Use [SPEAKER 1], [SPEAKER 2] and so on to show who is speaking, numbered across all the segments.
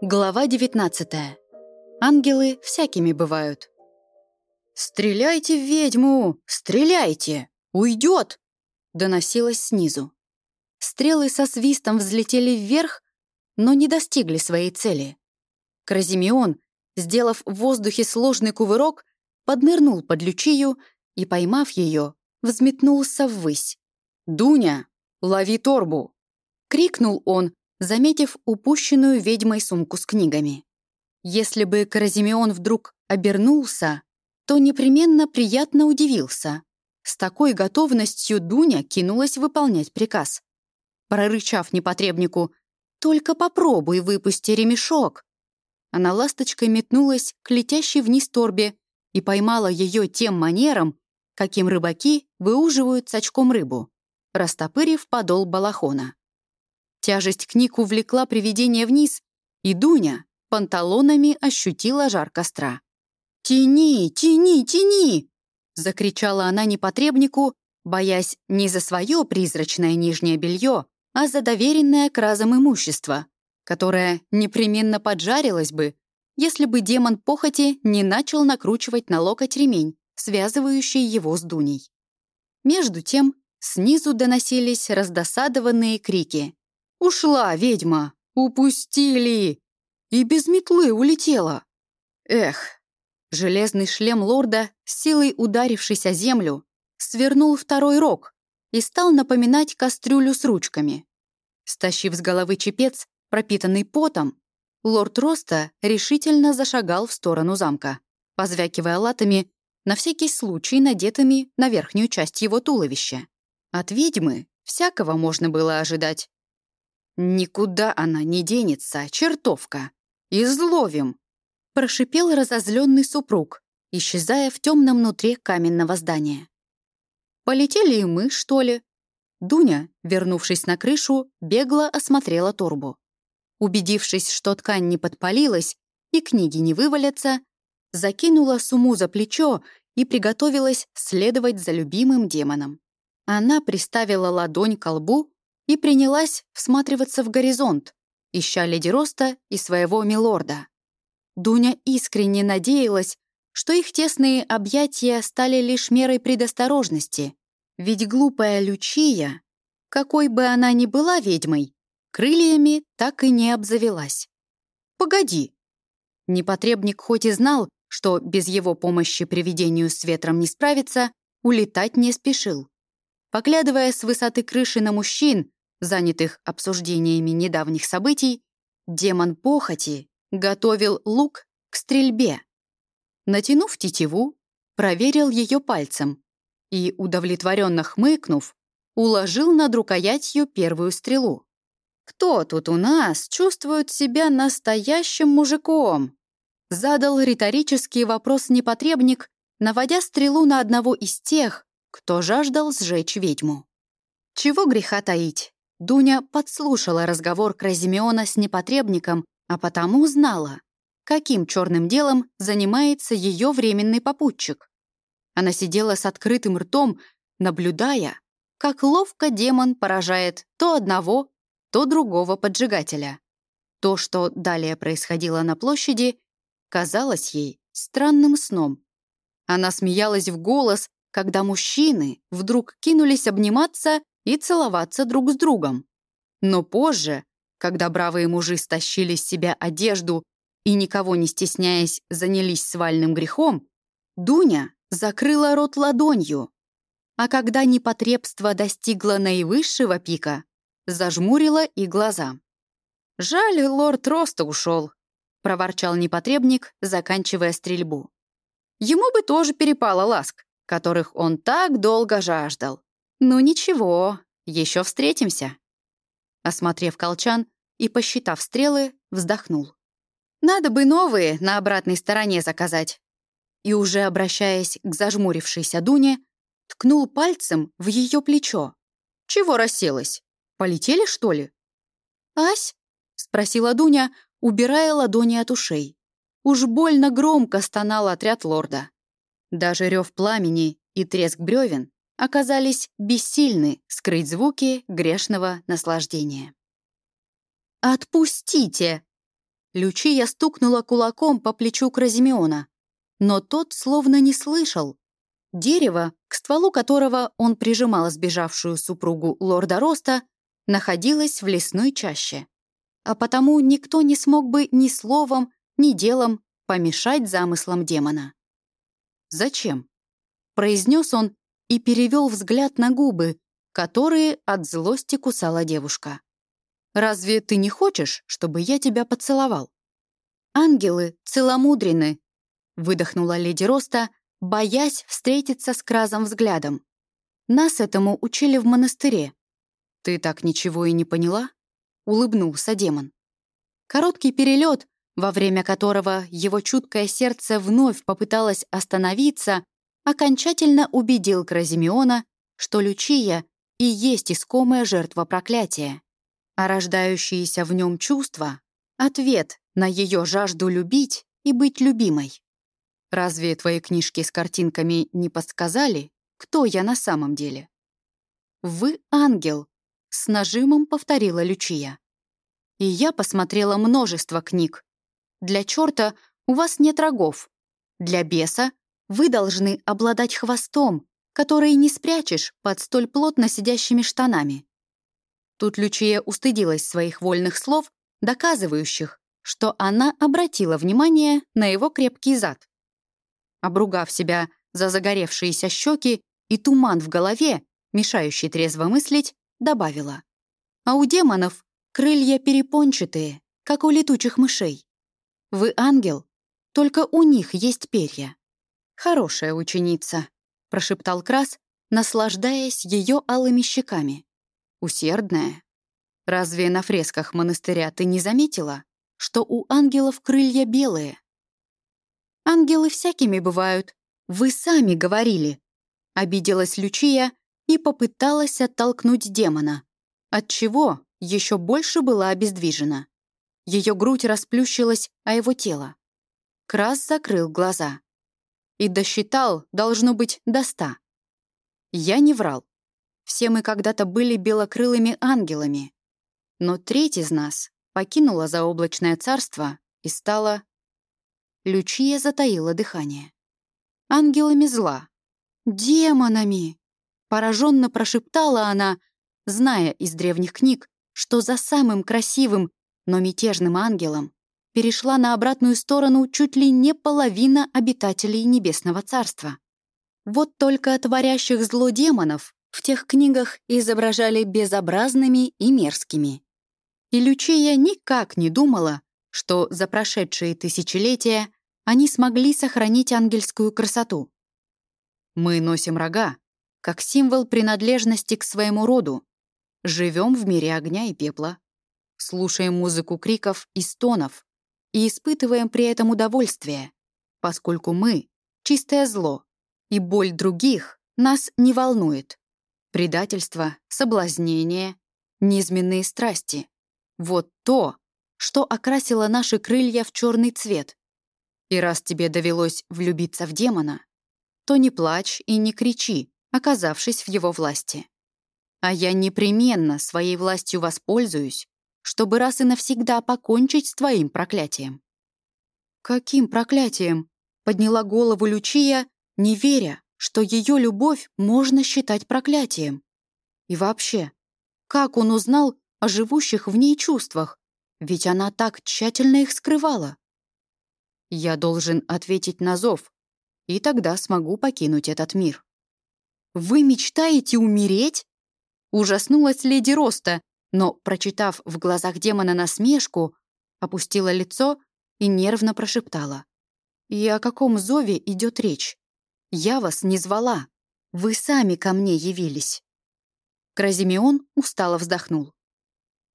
[SPEAKER 1] Глава 19. Ангелы всякими бывают. «Стреляйте в ведьму! Стреляйте! Уйдет!» доносилось снизу. Стрелы со свистом взлетели вверх, но не достигли своей цели. Кразимеон, сделав в воздухе сложный кувырок, поднырнул под лючию и, поймав ее, взметнулся ввысь. «Дуня, лови торбу!» — крикнул он, заметив упущенную ведьмой сумку с книгами. Если бы Каразимеон вдруг обернулся, то непременно приятно удивился. С такой готовностью Дуня кинулась выполнять приказ. Прорычав непотребнику «Только попробуй выпусти ремешок!» Она ласточкой метнулась к летящей вниз торбе и поймала ее тем манером, каким рыбаки выуживают с очком рыбу, растопырив подол балахона. Тяжесть книг увлекла привидение вниз, и Дуня панталонами ощутила жар костра. «Тяни, тяни, тяни!» — закричала она непотребнику, боясь не за свое призрачное нижнее белье, а за доверенное к разам имущество, которое непременно поджарилось бы, если бы демон похоти не начал накручивать на локоть ремень, связывающий его с Дуней. Между тем, снизу доносились раздосадованные крики. Ушла ведьма! Упустили! И без метлы улетела. Эх, железный шлем лорда, силой ударившись о землю, свернул второй рог и стал напоминать кастрюлю с ручками. Стащив с головы чепец, пропитанный потом, лорд Роста решительно зашагал в сторону замка, позвякивая латами, на всякий случай надетыми на верхнюю часть его туловища. От ведьмы всякого можно было ожидать. «Никуда она не денется, чертовка! Изловим!» Прошипел разозленный супруг, исчезая в темном нутре каменного здания. «Полетели и мы, что ли?» Дуня, вернувшись на крышу, бегло осмотрела торбу. Убедившись, что ткань не подпалилась и книги не вывалятся, закинула суму за плечо и приготовилась следовать за любимым демоном. Она приставила ладонь к лбу и принялась всматриваться в горизонт, ища леди Роста и своего милорда. Дуня искренне надеялась, что их тесные объятия стали лишь мерой предосторожности, ведь глупая Лючия, какой бы она ни была ведьмой, крыльями так и не обзавелась. «Погоди!» Непотребник хоть и знал, что без его помощи привидению с ветром не справиться, улетать не спешил. Поглядывая с высоты крыши на мужчин, занятых обсуждениями недавних событий, демон похоти готовил лук к стрельбе. Натянув тетиву, проверил ее пальцем и, удовлетворенно хмыкнув, уложил над рукоятью первую стрелу. «Кто тут у нас чувствует себя настоящим мужиком?» Задал риторический вопрос непотребник, наводя стрелу на одного из тех, кто жаждал сжечь ведьму. Чего греха таить? Дуня подслушала разговор Кразимеона с непотребником, а потому знала, каким черным делом занимается ее временный попутчик. Она сидела с открытым ртом, наблюдая, как ловко демон поражает то одного, то другого поджигателя. То, что далее происходило на площади, казалось ей странным сном. Она смеялась в голос, когда мужчины вдруг кинулись обниматься и целоваться друг с другом. Но позже, когда бравые мужи стащили с себя одежду и, никого не стесняясь, занялись свальным грехом, Дуня закрыла рот ладонью, а когда непотребство достигло наивысшего пика, зажмурила и глаза. «Жаль, лорд Роста ушел», — проворчал непотребник, заканчивая стрельбу. Ему бы тоже перепало ласк, которых он так долго жаждал. «Ну ничего, еще встретимся». Осмотрев колчан и посчитав стрелы, вздохнул. «Надо бы новые на обратной стороне заказать». И уже обращаясь к зажмурившейся Дуне, ткнул пальцем в ее плечо. «Чего расселась? Полетели, что ли?» «Ась?» — спросила Дуня, убирая ладони от ушей. Уж больно громко стонал отряд лорда. Даже рев пламени и треск бревен оказались бессильны скрыть звуки грешного наслаждения. «Отпустите!» Лючия стукнула кулаком по плечу Кразимеона, но тот словно не слышал. Дерево, к стволу которого он прижимал сбежавшую супругу лорда Роста, находилось в лесной чаще. А потому никто не смог бы ни словом, ни делом помешать замыслам демона. «Зачем?» — произнес он и перевел взгляд на губы, которые от злости кусала девушка. «Разве ты не хочешь, чтобы я тебя поцеловал?» «Ангелы целомудрены», — выдохнула леди Роста, боясь встретиться с Кразом взглядом. «Нас этому учили в монастыре». «Ты так ничего и не поняла?» — улыбнулся демон. Короткий перелет, во время которого его чуткое сердце вновь попыталось остановиться, окончательно убедил Кразимеона, что Лючия и есть искомая жертва проклятия, а рождающиеся в нем чувства — ответ на ее жажду любить и быть любимой. Разве твои книжки с картинками не подсказали, кто я на самом деле? «Вы ангел», — с нажимом повторила Лючия. И я посмотрела множество книг. Для черта у вас нет рогов. Для беса вы должны обладать хвостом, который не спрячешь под столь плотно сидящими штанами. Тут Лючия устыдилась своих вольных слов, доказывающих, что она обратила внимание на его крепкий зад. Обругав себя за загоревшиеся щеки и туман в голове, мешающий трезво мыслить, добавила. А у демонов крылья перепончатые, как у летучих мышей. Вы ангел, только у них есть перья. «Хорошая ученица», — прошептал Крас, наслаждаясь ее алыми щеками. «Усердная. Разве на фресках монастыря ты не заметила, что у ангелов крылья белые?» «Ангелы всякими бывают. Вы сами говорили», — обиделась Лючия и попыталась оттолкнуть демона, отчего еще больше была обездвижена. Ее грудь расплющилась, а его тело. Крас закрыл глаза и досчитал, должно быть, до ста. Я не врал. Все мы когда-то были белокрылыми ангелами. Но треть из нас покинула заоблачное царство и стала... Лючия затаила дыхание. Ангелами зла. Демонами! Пораженно прошептала она, зная из древних книг, что за самым красивым, но мятежным ангелом перешла на обратную сторону чуть ли не половина обитателей Небесного Царства. Вот только творящих зло демонов в тех книгах изображали безобразными и мерзкими. И Лючия никак не думала, что за прошедшие тысячелетия они смогли сохранить ангельскую красоту. Мы носим рога, как символ принадлежности к своему роду, живем в мире огня и пепла, слушаем музыку криков и стонов, и испытываем при этом удовольствие, поскольку мы — чистое зло, и боль других нас не волнует. Предательство, соблазнение, низменные страсти — вот то, что окрасило наши крылья в черный цвет. И раз тебе довелось влюбиться в демона, то не плачь и не кричи, оказавшись в его власти. А я непременно своей властью воспользуюсь чтобы раз и навсегда покончить с твоим проклятием». «Каким проклятием?» — подняла голову Лючия, не веря, что ее любовь можно считать проклятием. И вообще, как он узнал о живущих в ней чувствах? Ведь она так тщательно их скрывала. Я должен ответить на зов, и тогда смогу покинуть этот мир. «Вы мечтаете умереть?» Ужаснулась леди Роста, но, прочитав в глазах демона насмешку, опустила лицо и нервно прошептала. «И о каком зове идет речь? Я вас не звала. Вы сами ко мне явились». Кразимеон устало вздохнул.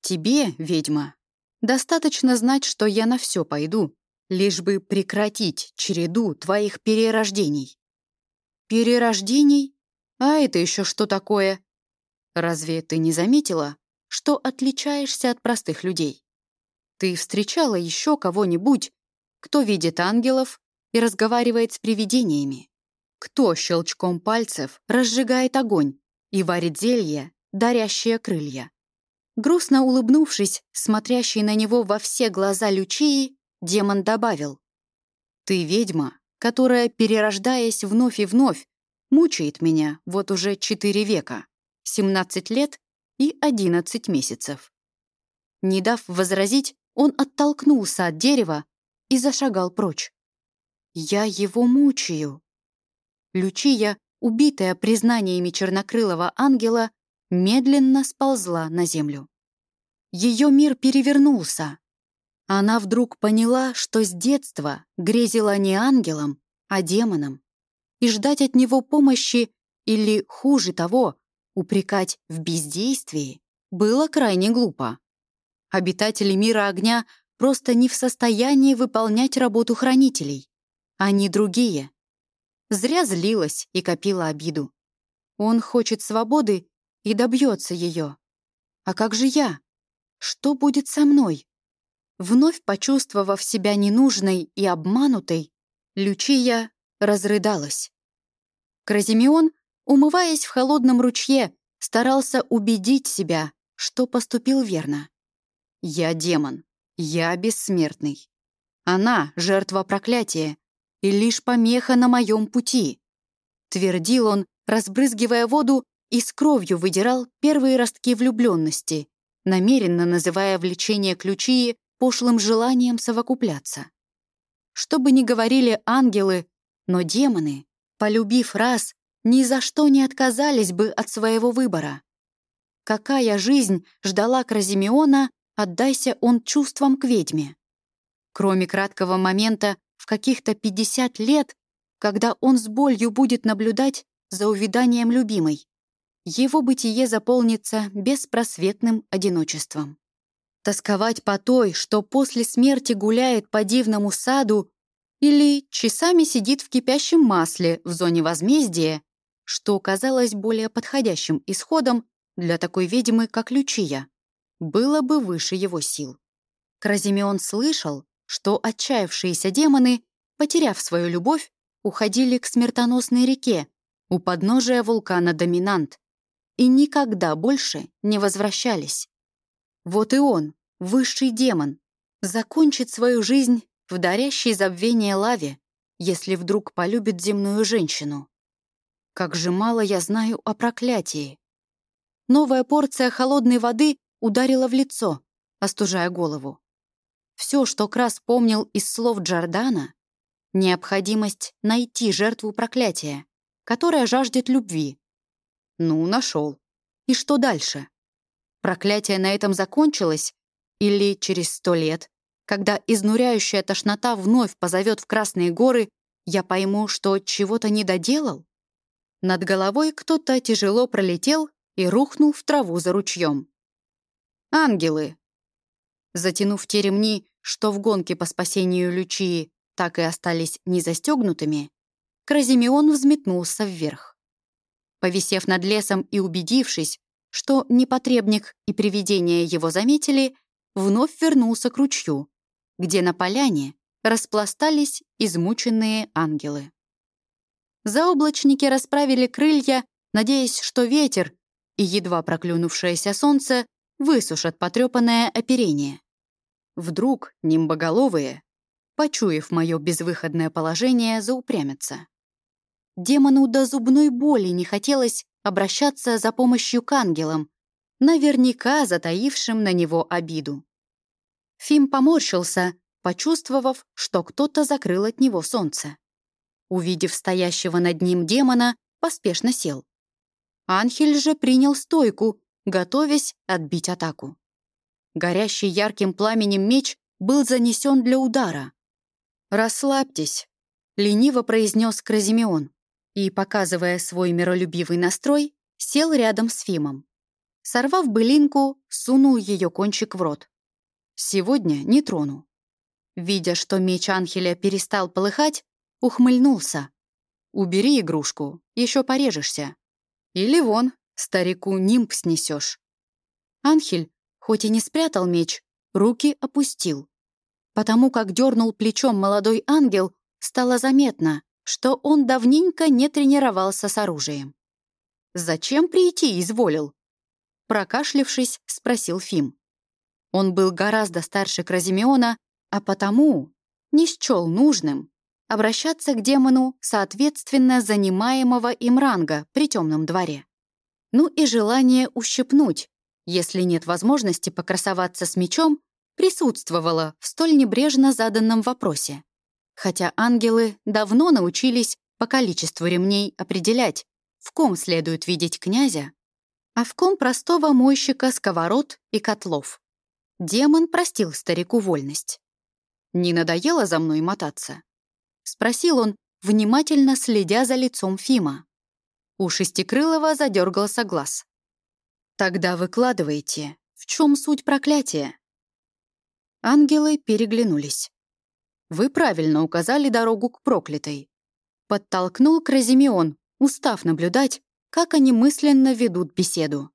[SPEAKER 1] «Тебе, ведьма, достаточно знать, что я на все пойду, лишь бы прекратить череду твоих перерождений». «Перерождений? А это еще что такое?» «Разве ты не заметила, что отличаешься от простых людей. Ты встречала еще кого-нибудь, кто видит ангелов и разговаривает с привидениями? Кто щелчком пальцев разжигает огонь и варит зелье, дарящее крылья? Грустно улыбнувшись, смотрящий на него во все глаза Лючии, демон добавил. «Ты ведьма, которая, перерождаясь вновь и вновь, мучает меня вот уже четыре века, 17 лет и 11 месяцев». Не дав возразить, он оттолкнулся от дерева и зашагал прочь. «Я его мучаю». Лючия, убитая признаниями чернокрылого ангела, медленно сползла на землю. Ее мир перевернулся. Она вдруг поняла, что с детства грезила не ангелом, а демоном. И ждать от него помощи или, хуже того, упрекать в бездействии было крайне глупо. Обитатели мира огня просто не в состоянии выполнять работу хранителей. Они другие. Зря злилась и копила обиду. Он хочет свободы и добьется ее. А как же я? Что будет со мной? Вновь почувствовав себя ненужной и обманутой, Лючия разрыдалась. Кразимеон, умываясь в холодном ручье, старался убедить себя, что поступил верно. «Я демон. Я бессмертный. Она — жертва проклятия и лишь помеха на моем пути», — твердил он, разбрызгивая воду и с кровью выдирал первые ростки влюбленности, намеренно называя влечение ключи пошлым желанием совокупляться. Что бы ни говорили ангелы, но демоны, полюбив раз, ни за что не отказались бы от своего выбора. Какая жизнь ждала Кразимеона, отдайся он чувствам к ведьме? Кроме краткого момента в каких-то 50 лет, когда он с болью будет наблюдать за увиданием любимой его бытие заполнится беспросветным одиночеством. Тосковать по той, что после смерти гуляет по дивному саду или часами сидит в кипящем масле в зоне возмездия, что казалось более подходящим исходом для такой ведьмы, как Лючия, было бы выше его сил. Кразимеон слышал, что отчаявшиеся демоны, потеряв свою любовь, уходили к смертоносной реке у подножия вулкана Доминант, и никогда больше не возвращались. Вот и он, высший демон, закончит свою жизнь в дарящей забвение лаве, если вдруг полюбит земную женщину. Как же мало я знаю о проклятии. Новая порция холодной воды ударила в лицо, остужая голову. Все, что Крас помнил из слов Джордана, необходимость найти жертву проклятия, которая жаждет любви, ну, нашел. И что дальше? Проклятие на этом закончилось? Или через сто лет, когда изнуряющая тошнота вновь позовет в Красные горы, я пойму, что чего-то не доделал? Над головой кто-то тяжело пролетел и рухнул в траву за ручьем. «Ангелы!» Затянув те ремни, что в гонке по спасению Лючии так и остались незастегнутыми, Кразимеон взметнулся вверх. Повисев над лесом и убедившись, что непотребник и привидения его заметили, вновь вернулся к ручью, где на поляне распластались измученные ангелы. Заоблачники расправили крылья, надеясь, что ветер и едва проклюнувшееся солнце высушат потрепанное оперение. Вдруг нимбоголовые, почуяв мое безвыходное положение, заупрямятся. Демону до зубной боли не хотелось обращаться за помощью к ангелам, наверняка затаившим на него обиду. Фим поморщился, почувствовав, что кто-то закрыл от него солнце. Увидев стоящего над ним демона, поспешно сел. Анхель же принял стойку, готовясь отбить атаку. Горящий ярким пламенем меч был занесен для удара. «Расслабьтесь», — лениво произнес Кразимеон и, показывая свой миролюбивый настрой, сел рядом с Фимом. Сорвав былинку, сунул ее кончик в рот. «Сегодня не трону». Видя, что меч Анхеля перестал полыхать, ухмыльнулся. «Убери игрушку, еще порежешься. Или вон, старику нимб снесешь». Анхель, хоть и не спрятал меч, руки опустил. Потому как дернул плечом молодой ангел, стало заметно, что он давненько не тренировался с оружием. Зачем прийти изволил? прокашлившись, спросил Фим. Он был гораздо старше Кразимеона, а потому не счел нужным обращаться к демону соответственно занимаемого им ранга при темном дворе. Ну и желание ущипнуть, если нет возможности покрасоваться с мечом, присутствовало в столь небрежно заданном вопросе. Хотя ангелы давно научились по количеству ремней определять, в ком следует видеть князя, а в ком простого мойщика сковород и котлов. Демон простил старику вольность. «Не надоело за мной мотаться?» — спросил он, внимательно следя за лицом Фима. У Шестикрылова задергался глаз. «Тогда выкладывайте, в чем суть проклятия?» Ангелы переглянулись. «Вы правильно указали дорогу к проклятой». Подтолкнул Кразимеон, устав наблюдать, как они мысленно ведут беседу.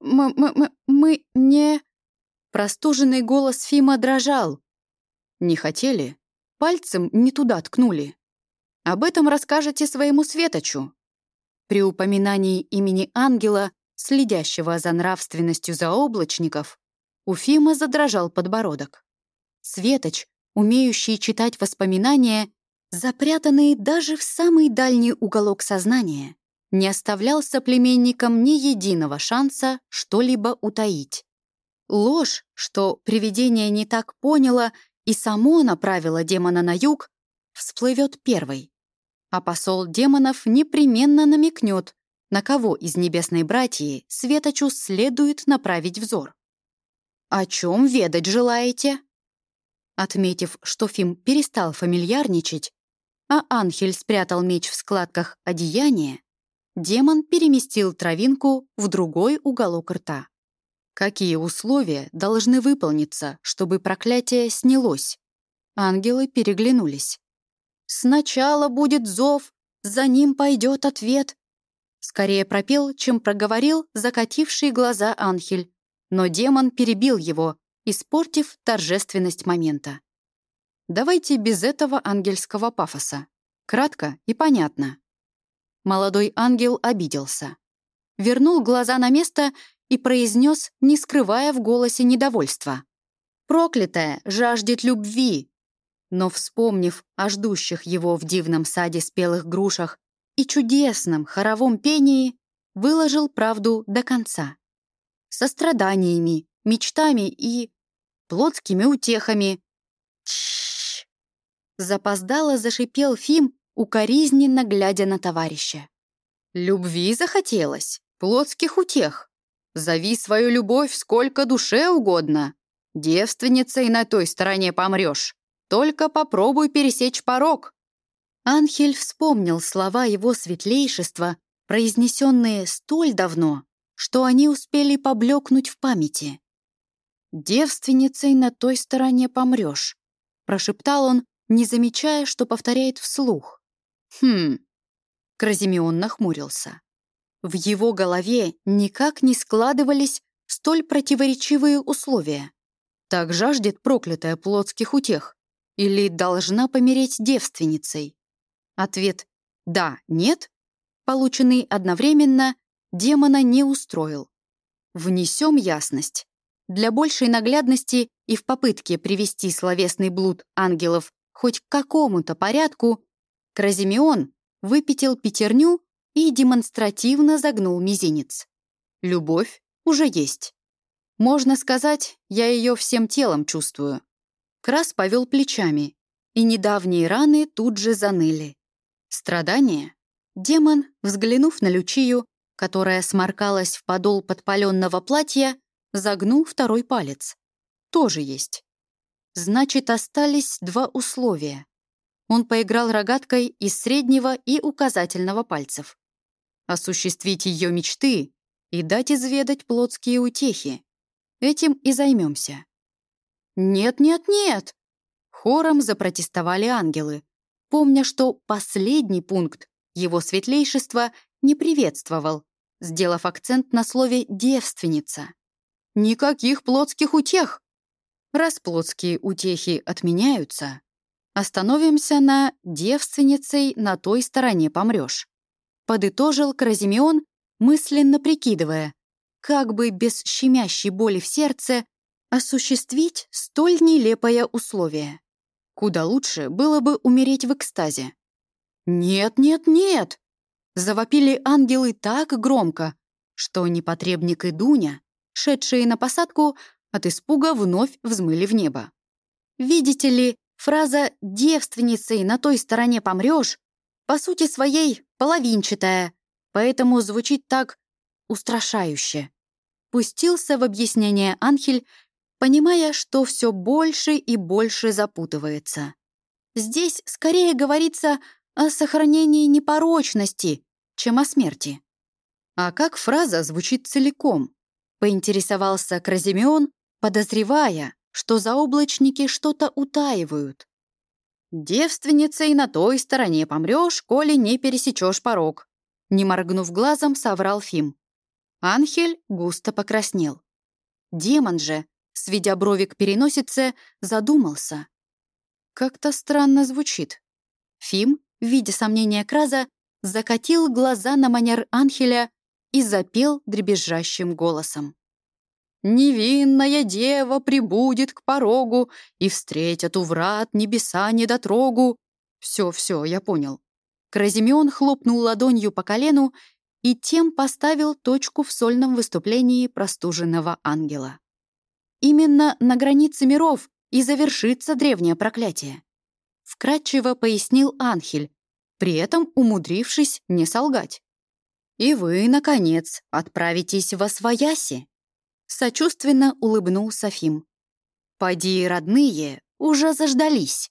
[SPEAKER 1] «Мы, мы, мы не...» Простуженный голос Фима дрожал. «Не хотели? Пальцем не туда ткнули. Об этом расскажете своему Светочу». При упоминании имени ангела, следящего за нравственностью заоблачников, у Фима задрожал подбородок. Светоч, умеющий читать воспоминания, запрятанные даже в самый дальний уголок сознания, не оставлял соплеменникам ни единого шанса что-либо утаить. Ложь, что привидение не так поняло и само направило демона на юг, всплывет первой. А посол демонов непременно намекнет, на кого из небесной братьи Светочу следует направить взор. «О чем ведать желаете?» Отметив, что Фим перестал фамильярничать, а Анхель спрятал меч в складках одеяния, демон переместил травинку в другой уголок рта. Какие условия должны выполниться, чтобы проклятие снялось? Ангелы переглянулись. «Сначала будет зов, за ним пойдет ответ». Скорее пропел, чем проговорил закативший глаза Анхель, но демон перебил его, испортив торжественность момента. Давайте без этого ангельского пафоса. Кратко и понятно. Молодой ангел обиделся. Вернул глаза на место и произнес, не скрывая в голосе недовольства. «Проклятая жаждет любви!» Но, вспомнив о ждущих его в дивном саде спелых грушах и чудесном хоровом пении, выложил правду до конца. Со страданиями, мечтами и плотскими утехами. Чш! Запоздало зашипел Фим, укоризненно глядя на товарища. Любви захотелось, плотских утех. Зови свою любовь сколько душе угодно. Девственницей на той стороне помрешь. Только попробуй пересечь порог». Анхель вспомнил слова его светлейшества, произнесенные столь давно, что они успели поблекнуть в памяти. «Девственницей на той стороне помрешь», — прошептал он, не замечая, что повторяет вслух. «Хм...» Кразимеон нахмурился. В его голове никак не складывались столь противоречивые условия. Так жаждет проклятая плотских утех или должна помереть девственницей? Ответ «да», «нет», полученный одновременно, демона не устроил. Внесем ясность. Для большей наглядности и в попытке привести словесный блуд ангелов хоть к какому-то порядку, Кразимеон выпятил пятерню и демонстративно загнул мизинец. Любовь уже есть. Можно сказать, я ее всем телом чувствую. Крас повел плечами, и недавние раны тут же заныли. Страдания? Демон, взглянув на Лючию, которая сморкалась в подол подпаленного платья, загнул второй палец. Тоже есть. Значит, остались два условия. Он поиграл рогаткой из среднего и указательного пальцев осуществить ее мечты и дать изведать плотские утехи. Этим и займемся. «Нет, нет, нет!» Хором запротестовали ангелы, помня, что последний пункт его светлейшества не приветствовал, сделав акцент на слове «девственница». «Никаких плотских утех!» Раз плотские утехи отменяются, остановимся на «девственницей на той стороне помрешь» подытожил Кразимеон, мысленно прикидывая, как бы без щемящей боли в сердце осуществить столь нелепое условие. Куда лучше было бы умереть в экстазе. «Нет, нет, нет!» Завопили ангелы так громко, что непотребник и Дуня, шедшие на посадку, от испуга вновь взмыли в небо. Видите ли, фраза «девственницей на той стороне помрешь» по сути своей половинчатая, поэтому звучит так устрашающе. Пустился в объяснение Анхель, понимая, что все больше и больше запутывается. Здесь скорее говорится о сохранении непорочности, чем о смерти. А как фраза звучит целиком? Поинтересовался Кразимеон, подозревая, что заоблачники что-то утаивают. «Девственницей на той стороне помрешь, коли не пересечешь порог», не моргнув глазом, соврал Фим. Анхель густо покраснел. Демон же, сведя брови к переносице, задумался. Как-то странно звучит. Фим, видя сомнения Краза, закатил глаза на манер Анхеля и запел дребезжащим голосом. «Невинная дева прибудет к порогу и встретят у врат небеса недотрогу». «Все, все, я понял». Кразимеон хлопнул ладонью по колену и тем поставил точку в сольном выступлении простуженного ангела. Именно на границе миров и завершится древнее проклятие. Вкратчиво пояснил Анхель, при этом умудрившись не солгать. «И вы, наконец, отправитесь во Свояси!» Сочувственно улыбнулся Фим. «Поди, родные, уже заждались!»